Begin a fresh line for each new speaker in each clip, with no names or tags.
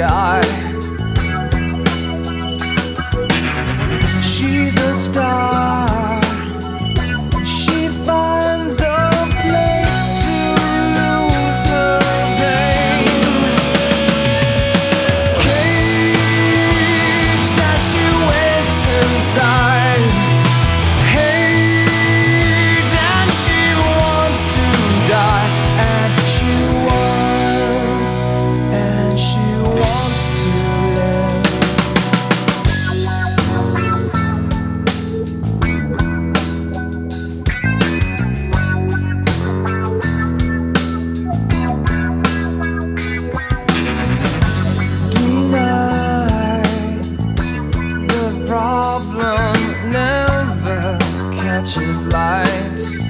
sky. She's a star. She finds a place to lose her pain. She waits inside. Catches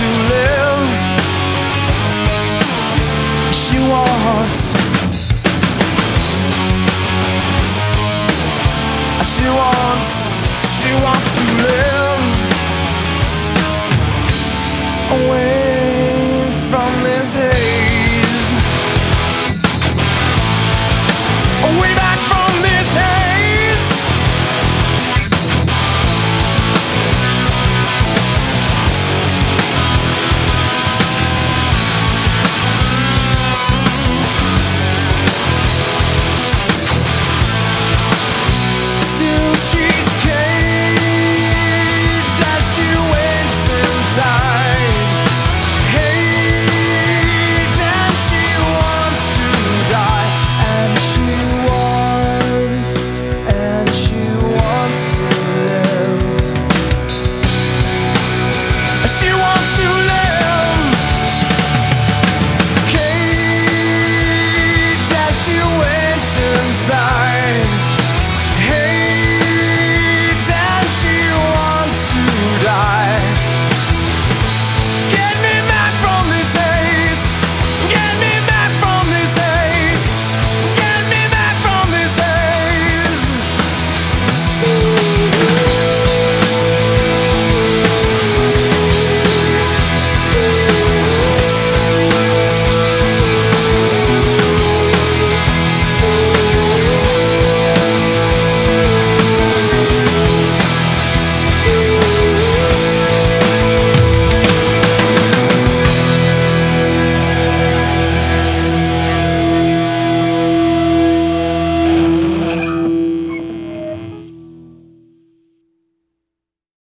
to live. She wants. She wants, she wants.